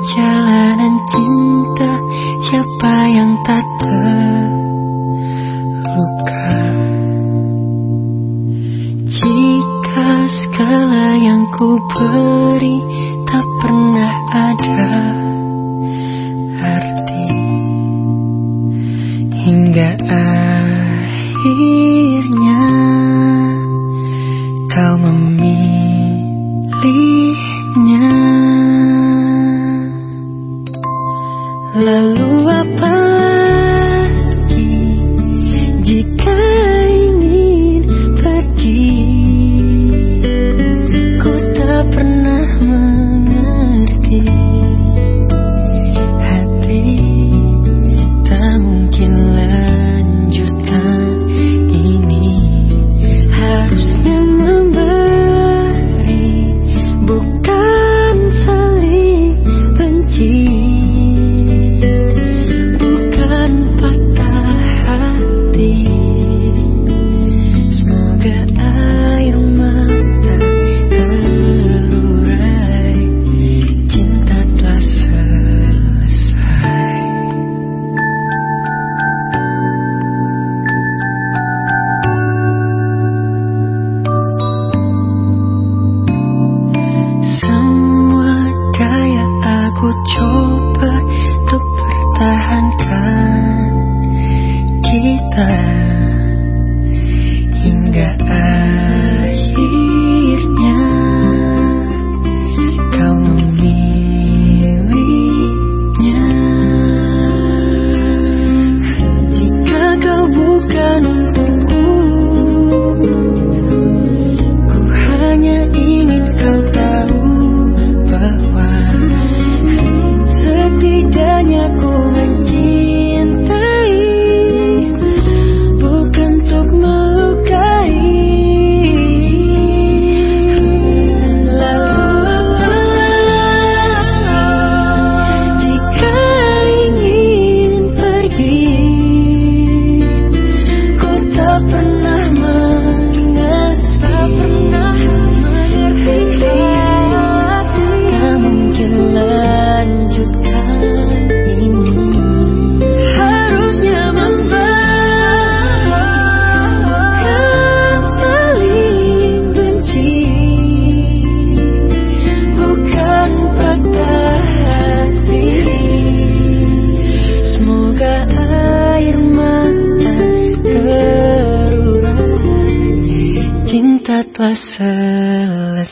perjalanan cinta siapa yang tak terluka jika segala yang ku beri tak pernah ada arti hingga akhir. 拦路 time tanpa selesai